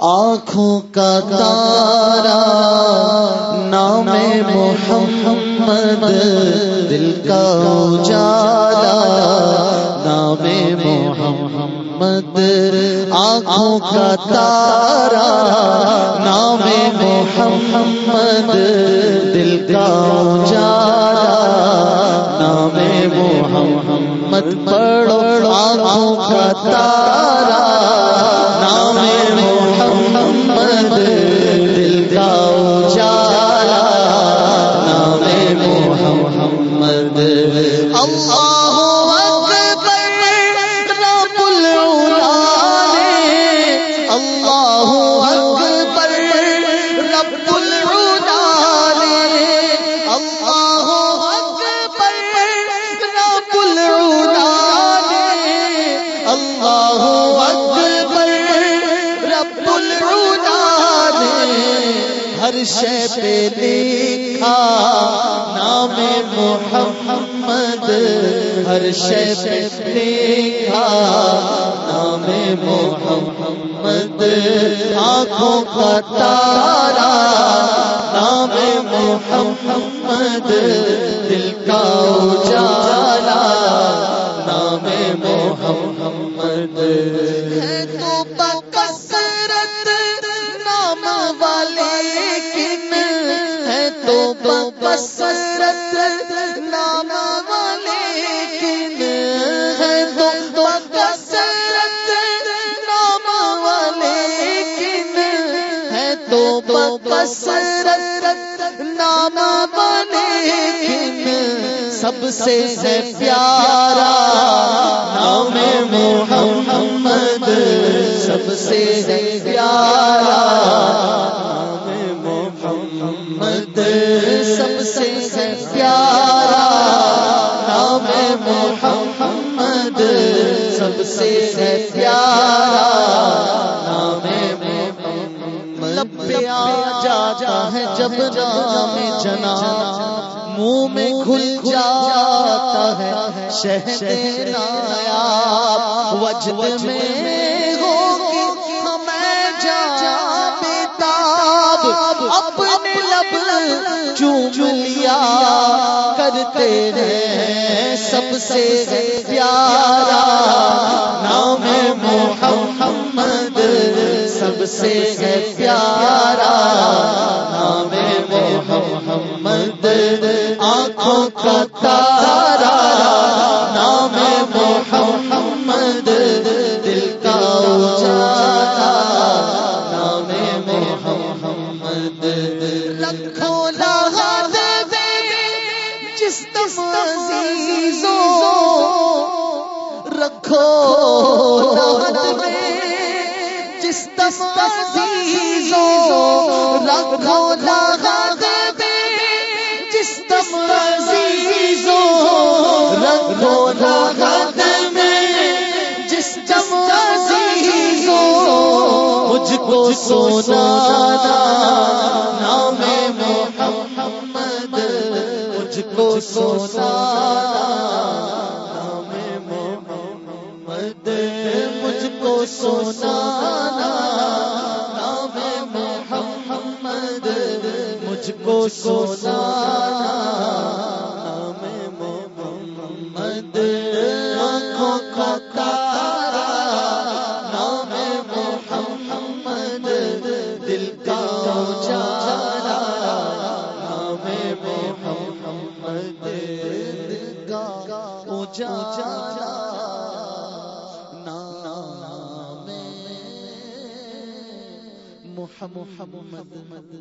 آنکھوں کا تارا، نام محمد، دل کا اجالا، نام محمد، آنکھوں کا تارا، نام محمد، دل کا اجالا، نام محمد، پڑھو، آنکھوں کا تارا شے پہ لکھا نام محمد ہر شے پہ لکھا نام محمد آنکھوں کا تارا، نام محمد دل کا اجالا، نام محمد تو بکثرت نام والے۔ بکثرت نام والے کن ہے تو بکثرت نام والے کن ہے تو بکثرت نام والے کن سب سے ہے پیارا نام محمد، سب سے ہے پیارا سے ہے پیارا، نام محمد۔ پہ آ جاتا ہے جب نام جنا منہ میں کھل جاتا ہے شہد نایاب وجد میں اپنے لب چوم لیا کرتے ہیں سب سے پیارا نام محمد، سب سے پیارا نام محمد۔ آنکھوں کا تارا عزیزوں رکھو لہد میں جس تم عزیزوں رکھو لہد میں جس عزیزوں رکھو لہد میں جس عزیزوں مجھ کو سونا نام مجھ کو سونا نام محمد، مجھ کو سونا نام محمد، مجھ کو سونا نام محمد۔ اجالا نام محمد